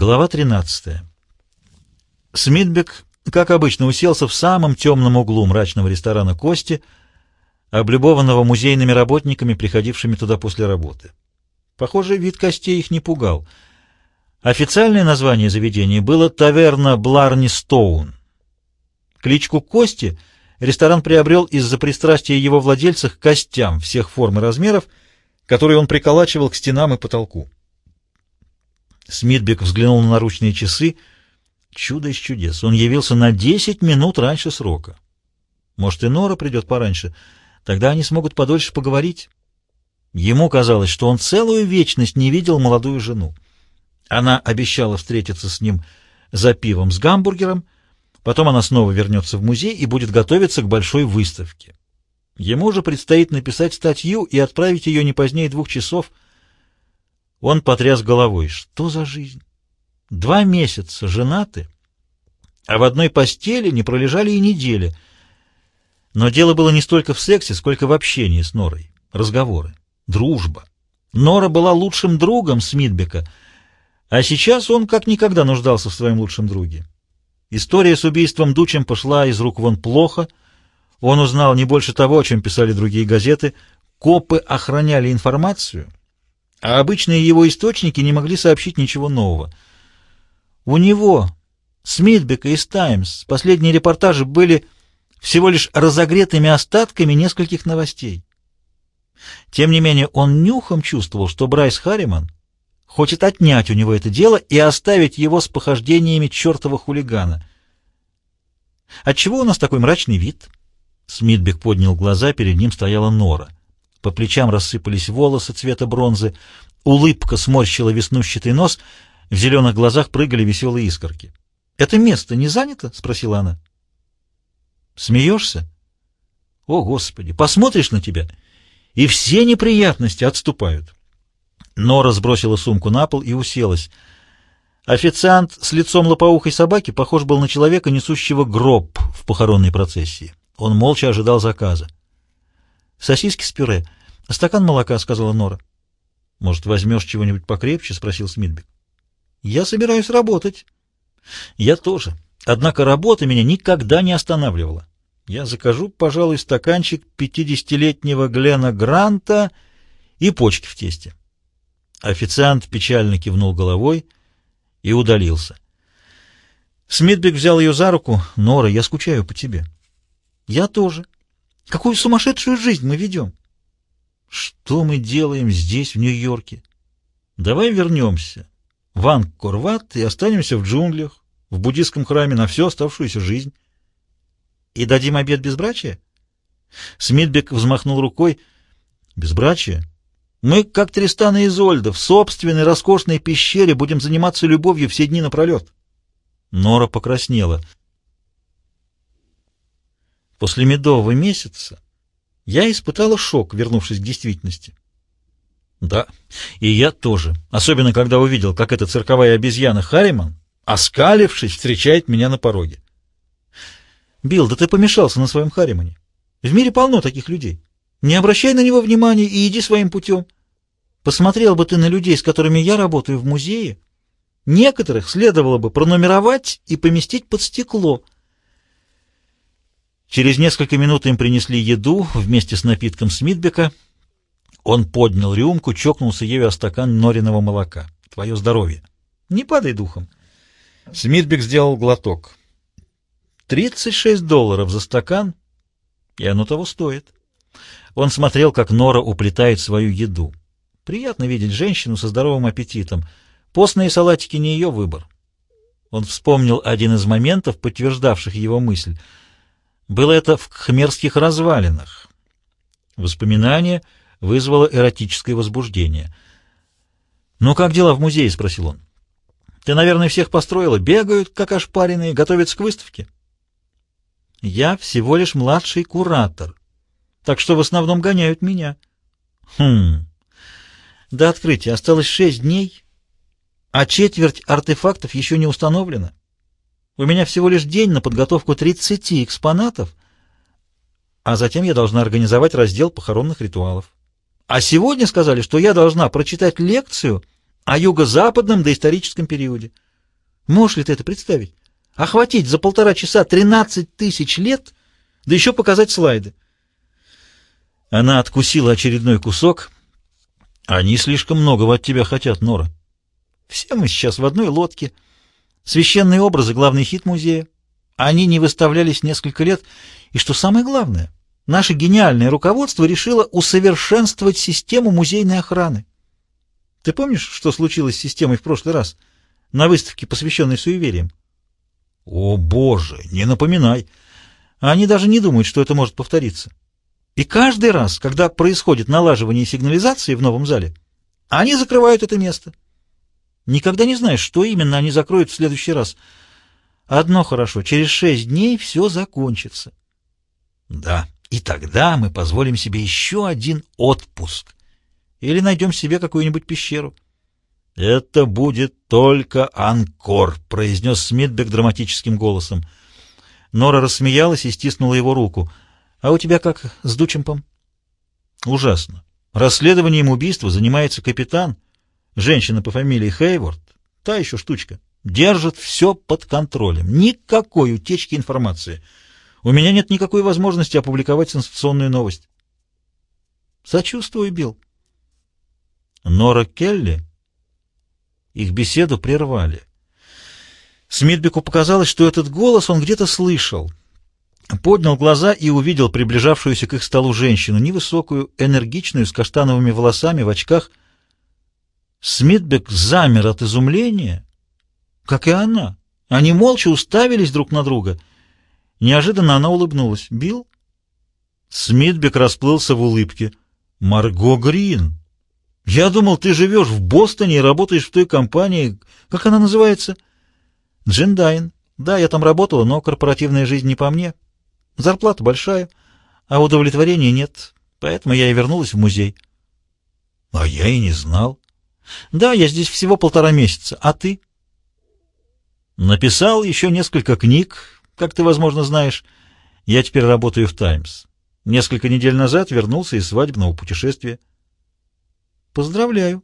Глава 13. Смитбек, как обычно, уселся в самом темном углу мрачного ресторана «Кости», облюбованного музейными работниками, приходившими туда после работы. Похоже, вид костей их не пугал. Официальное название заведения было «Таверна Бларни Стоун». Кличку «Кости» ресторан приобрел из-за пристрастия его владельца к костям всех форм и размеров, которые он приколачивал к стенам и потолку. Смитбек взглянул на наручные часы. Чудо из чудес. Он явился на десять минут раньше срока. Может, и Нора придет пораньше. Тогда они смогут подольше поговорить. Ему казалось, что он целую вечность не видел молодую жену. Она обещала встретиться с ним за пивом с гамбургером, потом она снова вернется в музей и будет готовиться к большой выставке. Ему же предстоит написать статью и отправить ее не позднее двух часов — он потряс головой. Что за жизнь? Два месяца женаты, а в одной постели не пролежали и недели. Но дело было не столько в сексе, сколько в общении с Норой. Разговоры, дружба. Нора была лучшим другом Смитбека, а сейчас он как никогда нуждался в своем лучшем друге. История с убийством Дучем пошла из рук вон плохо. Он узнал не больше того, о чем писали другие газеты. Копы охраняли информацию — а обычные его источники не могли сообщить ничего нового. У него, Смитбека из «Таймс», последние репортажи были всего лишь разогретыми остатками нескольких новостей. Тем не менее, он нюхом чувствовал, что Брайс Харриман хочет отнять у него это дело и оставить его с похождениями чертова хулигана. «Отчего у нас такой мрачный вид?» Смитбек поднял глаза, перед ним стояла Нора. По плечам рассыпались волосы цвета бронзы, улыбка сморщила веснущатый нос, в зеленых глазах прыгали веселые искорки. — Это место не занято? — спросила она. — Смеешься? — О, Господи! Посмотришь на тебя, и все неприятности отступают. Нора сбросила сумку на пол и уселась. Официант с лицом лопоухой собаки похож был на человека, несущего гроб в похоронной процессии. Он молча ожидал заказа. «Сосиски с пюре. Стакан молока», — сказала Нора. «Может, возьмешь чего-нибудь покрепче?» — спросил Смитбек. «Я собираюсь работать». «Я тоже. Однако работа меня никогда не останавливала. Я закажу, пожалуй, стаканчик пятидесятилетнего Глена Гранта и почки в тесте». Официант печально кивнул головой и удалился. Смитбек взял ее за руку. «Нора, я скучаю по тебе». «Я тоже». Какую сумасшедшую жизнь мы ведем? Что мы делаем здесь, в Нью-Йорке? Давай вернемся в Ангкор-Ват и останемся в джунглях, в буддийском храме на всю оставшуюся жизнь. И дадим обед безбрачия? Смитбек взмахнул рукой. Безбрачие? Мы, как Тристан и Изольда, в собственной роскошной пещере будем заниматься любовью все дни напролет. Нора покраснела — После медового месяца я испытала шок, вернувшись к действительности. Да, и я тоже, особенно когда увидел, как эта цирковая обезьяна Харриман, оскалившись, встречает меня на пороге. Билл, да ты помешался на своем Харримане. В мире полно таких людей. Не обращай на него внимания и иди своим путем. Посмотрел бы ты на людей, с которыми я работаю в музее. Некоторых следовало бы пронумеровать и поместить под стекло — Через несколько минут им принесли еду вместе с напитком Смитбека. Он поднял рюмку, чокнулся ею о стакан нориного молока. Твое здоровье. Не падай духом. Смитбек сделал глоток. Тридцать шесть долларов за стакан, и оно того стоит. Он смотрел, как Нора уплетает свою еду. Приятно видеть женщину со здоровым аппетитом. Постные салатики не ее выбор. Он вспомнил один из моментов, подтверждавших его мысль — было это в хмерских развалинах. Воспоминание вызвало эротическое возбуждение. «Ну, как дела в музее?» — спросил он. «Ты, наверное, всех построила. Бегают, как ошпаренные, готовятся к выставке». «Я всего лишь младший куратор, так что в основном гоняют меня». «Хм...» До открытия осталось шесть дней, а четверть артефактов еще не установлена. У меня всего лишь день на подготовку 30 экспонатов, а затем я должна организовать раздел похоронных ритуалов. А сегодня сказали, что я должна прочитать лекцию о юго-западном доисторическом периоде. Можешь ли ты это представить? Охватить за полтора часа 13 тысяч лет, да еще показать слайды. Она откусила очередной кусок. Они слишком многого от тебя хотят, Нора. Все мы сейчас в одной лодке. Священные образы — главный хит музея. Они не выставлялись несколько лет. И что самое главное, наше гениальное руководство решило усовершенствовать систему музейной охраны. Ты помнишь, что случилось с системой в прошлый раз? На выставке, посвященной суевериям. О, боже, не напоминай. Они даже не думают, что это может повториться. И каждый раз, когда происходит налаживание сигнализации в новом зале, они закрывают это место. Никогда не знаешь, что именно они закроют в следующий раз. Одно хорошо, через шесть дней все закончится. Да, и тогда мы позволим себе еще один отпуск. Или найдем себе какую-нибудь пещеру. «Это будет только анкор», — произнес Смитбек драматическим голосом. Нора рассмеялась и стиснула его руку. «А у тебя как с Дучемпом?» «Ужасно. Расследованием убийства занимается капитан, женщина по фамилии Хейворд, та еще штучка. Держит все под контролем. Никакой утечки информации. У меня нет никакой возможности опубликовать сенсационную новость». «Сочувствую, Билл. Нора Келли? Их беседу прервали. Смитбеку показалось, что этот голос он где-то слышал. Поднял глаза и увидел приближавшуюся к их столу женщину, невысокую, энергичную, с каштановыми волосами, в очках. Смитбек замер от изумления, как и она. Они молча уставились друг на друга. Неожиданно она улыбнулась. «Билл?» Смитбек расплылся в улыбке. «Марго Грин!» Я думал, ты живешь в Бостоне и работаешь в той компании, как она называется? Джиндайн. Да, я там работала, но корпоративная жизнь не по мне. Зарплата большая, а удовлетворения нет, поэтому я и вернулась в музей. А я и не знал. Да, я здесь всего полтора месяца. А ты? Написал еще несколько книг, как ты, возможно, знаешь. Я теперь работаю в «Таймс». Несколько недель назад вернулся из свадебного путешествия. Поздравляю.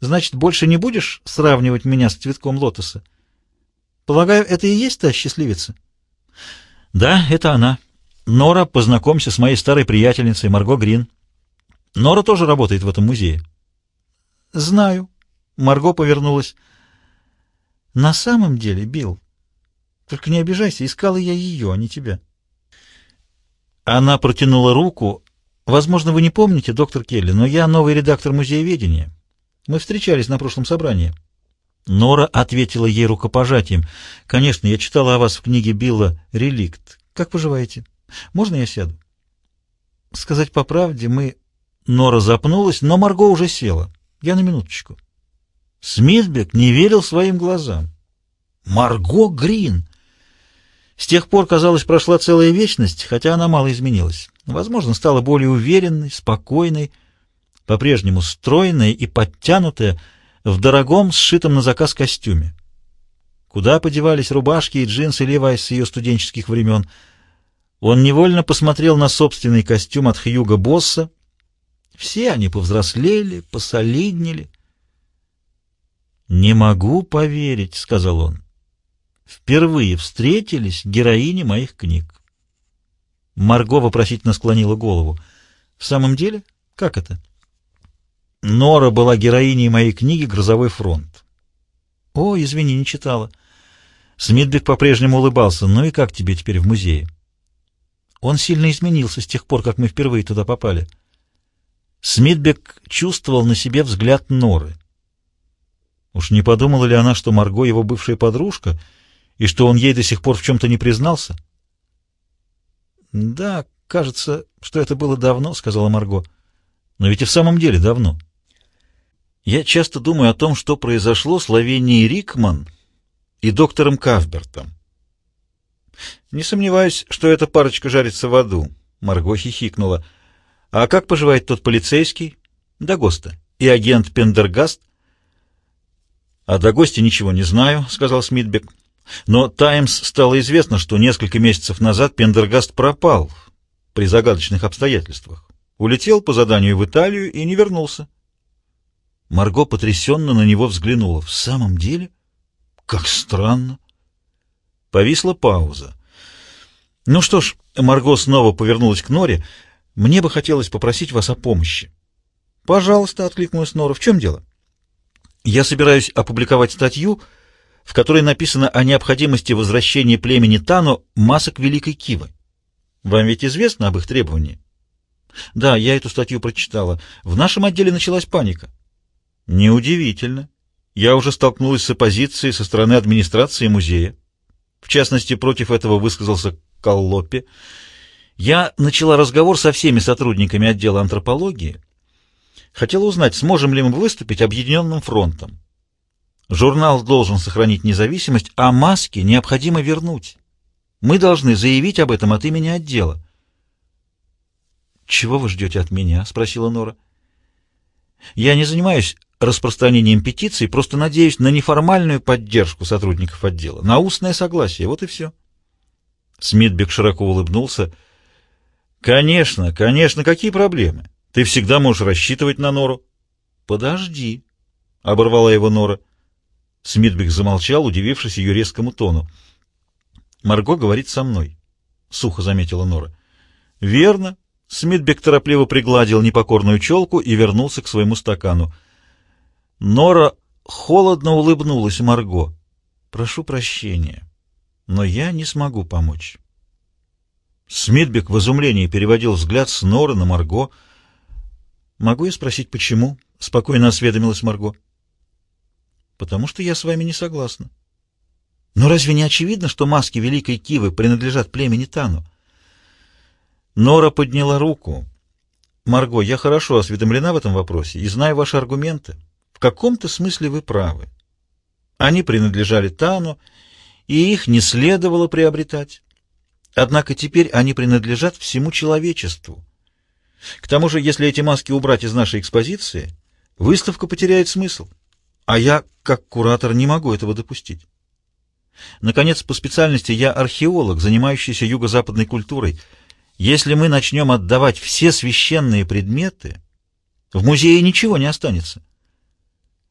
Значит, больше не будешь сравнивать меня с цветком лотоса? Полагаю, это и есть та счастливица? Да, это она. Нора, познакомься с моей старой приятельницей Марго Грин. Нора тоже работает в этом музее. Знаю. Марго повернулась. На самом деле, Билл, только не обижайся, искала я ее, а не тебя. Она протянула руку, Возможно, вы не помните, доктор Келли, но я новый редактор музееведения. Мы встречались на прошлом собрании. Нора ответила ей рукопожатием. «Конечно, я читала о вас в книге Билла «Реликт». Как поживаете? Можно я сяду?» Сказать по правде, мы... Нора запнулась, но Марго уже села. Я на минуточку. Смитбек не верил своим глазам. Марго Грин! С тех пор, казалось, прошла целая вечность, хотя она мало изменилась. Возможно, стала более уверенной, спокойной, по-прежнему стройной и подтянутая в дорогом, сшитом на заказ костюме. Куда подевались рубашки и джинсы Левайс с ее студенческих времен? Он невольно посмотрел на собственный костюм от Хьюга Босса. Все они повзрослели, посолиднели. «Не могу поверить», — сказал он впервые встретились героини моих книг. Марго вопросительно склонила голову. «В самом деле? Как это?» Нора была героиней моей книги «Грозовой фронт». «О, извини, не читала». Смитбек по-прежнему улыбался. «Ну и как тебе теперь в музее?» Он сильно изменился с тех пор, как мы впервые туда попали. Смитбек чувствовал на себе взгляд Норы. Уж не подумала ли она, что Марго его бывшая подружка — и что он ей до сих пор в чем-то не признался? — Да, кажется, что это было давно, — сказала Марго. — Но ведь и в самом деле давно. Я часто думаю о том, что произошло с Лавенией Рикман и доктором Кавбертом. Не сомневаюсь, что эта парочка жарится в аду. Марго хихикнула. А как поживает тот полицейский? Дагоста. И агент Пендергаст? О Дагосте ничего не знаю, сказал Смитбек. Но «Таймс» стало известно, что несколько месяцев назад Пендергаст пропал при загадочных обстоятельствах. Улетел по заданию в Италию и не вернулся. Марго потрясенно на него взглянула. «В самом деле? Как странно. Повисла пауза. Ну что ж, Марго снова повернулась к Норе. Мне бы хотелось попросить вас о помощи. Пожалуйста, откликнулась Нора. В чем дело? Я собираюсь опубликовать статью, в которой написано о необходимости возвращения племени Тану масок Великой Кивы. Вам ведь известно об их требовании? Да, я эту статью прочитала. В нашем отделе началась паника. Неудивительно. Я уже столкнулась с оппозицией со стороны администрации музея. В частности, против этого высказался Коллопе. Я начала разговор со всеми сотрудниками отдела антропологии. Хотела узнать, сможем ли мы выступить объединенным фронтом. Журнал должен сохранить независимость, а маски необходимо вернуть. Мы должны заявить об этом от имени отдела. «Чего вы ждете от меня?» — спросила Нора. «Я не занимаюсь распространением петиций, просто надеюсь на неформальную поддержку сотрудников отдела, на устное согласие, вот и все». Смитбек широко улыбнулся. «Конечно, конечно, какие проблемы? Ты всегда можешь рассчитывать на Нору». «Подожди», — оборвала его Нора. Смитбек замолчал, удивившись ее резкому тону. «Марго говорит со мной», — сухо заметила Нора. «Верно». Смитбек торопливо пригладил непокорную челку и вернулся к своему стакану. Нора холодно улыбнулась Марго. «Прошу прощения, но я не смогу помочь». Смитбек в изумлении переводил взгляд с Норы на Марго. «Могу я спросить, почему?» — спокойно осведомилась Марго. «Потому что я с вами не согласна». «Но разве не очевидно, что маски Великой Кивы принадлежат племени Тану?» Нора подняла руку. «Марго, я хорошо осведомлена в этом вопросе и знаю ваши аргументы. В каком-то смысле вы правы. Они принадлежали Тану, и их не следовало приобретать. Однако теперь они принадлежат всему человечеству. К тому же, если эти маски убрать из нашей экспозиции, выставка потеряет смысл. А я, как куратор, не могу этого допустить. Наконец, по специальности я археолог, занимающийся юго-западной культурой. Если мы начнем отдавать все священные предметы, в музее ничего не останется.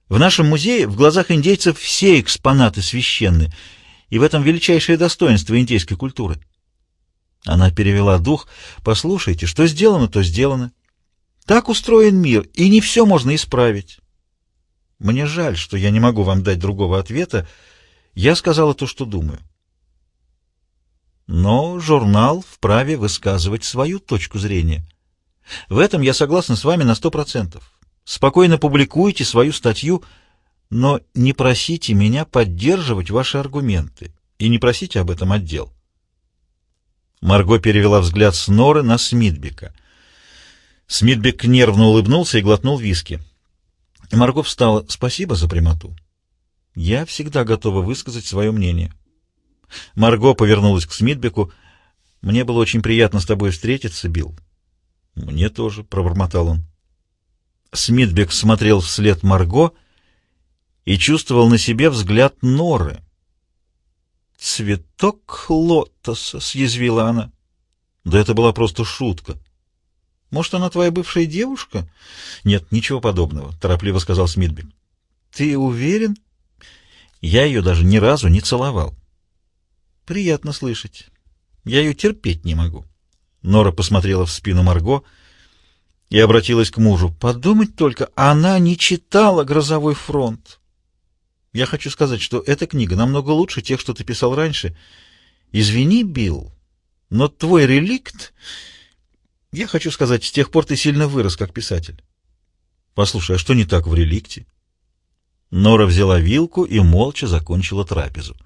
В нашем музее в глазах индейцев все экспонаты священны, и в этом величайшее достоинство индейской культуры. Она перевела дух. «Послушайте, что сделано, то сделано. Так устроен мир, и не все можно исправить. Мне жаль, что я не могу вам дать другого ответа. Я сказала то, что думаю. Но журнал вправе высказывать свою точку зрения. В этом я согласна с вами на сто процентов. Спокойно публикуйте свою статью, но не просите меня поддерживать ваши аргументы и не просите об этом отдел. Марго перевела взгляд с Норы на Смитбека. Смитбек нервно улыбнулся и глотнул виски. Марго встала. «Спасибо за прямоту. Я всегда готова высказать свое мнение». Марго повернулась к Смитбеку. «Мне было очень приятно с тобой встретиться, Билл». «Мне тоже», — пробормотал он. Смитбек смотрел вслед Марго и чувствовал на себе взгляд Норы. «Цветок лотоса», — съязвила она. Да это была просто шутка. «Может, она твоя бывшая девушка?» «Нет, ничего подобного», — торопливо сказал Смитбек. «Ты уверен?» «Я ее даже ни разу не целовал». «Приятно слышать. Я ее терпеть не могу». Нора посмотрела в спину Марго и обратилась к мужу. «Подумать только, она не читала «Грозовой фронт». Я хочу сказать, что эта книга намного лучше тех, что ты писал раньше. Извини, Билл, но твой реликт... Я хочу сказать, с тех пор ты сильно вырос как писатель. Послушай, а что не так в реликте? Нора взяла вилку и молча закончила трапезу.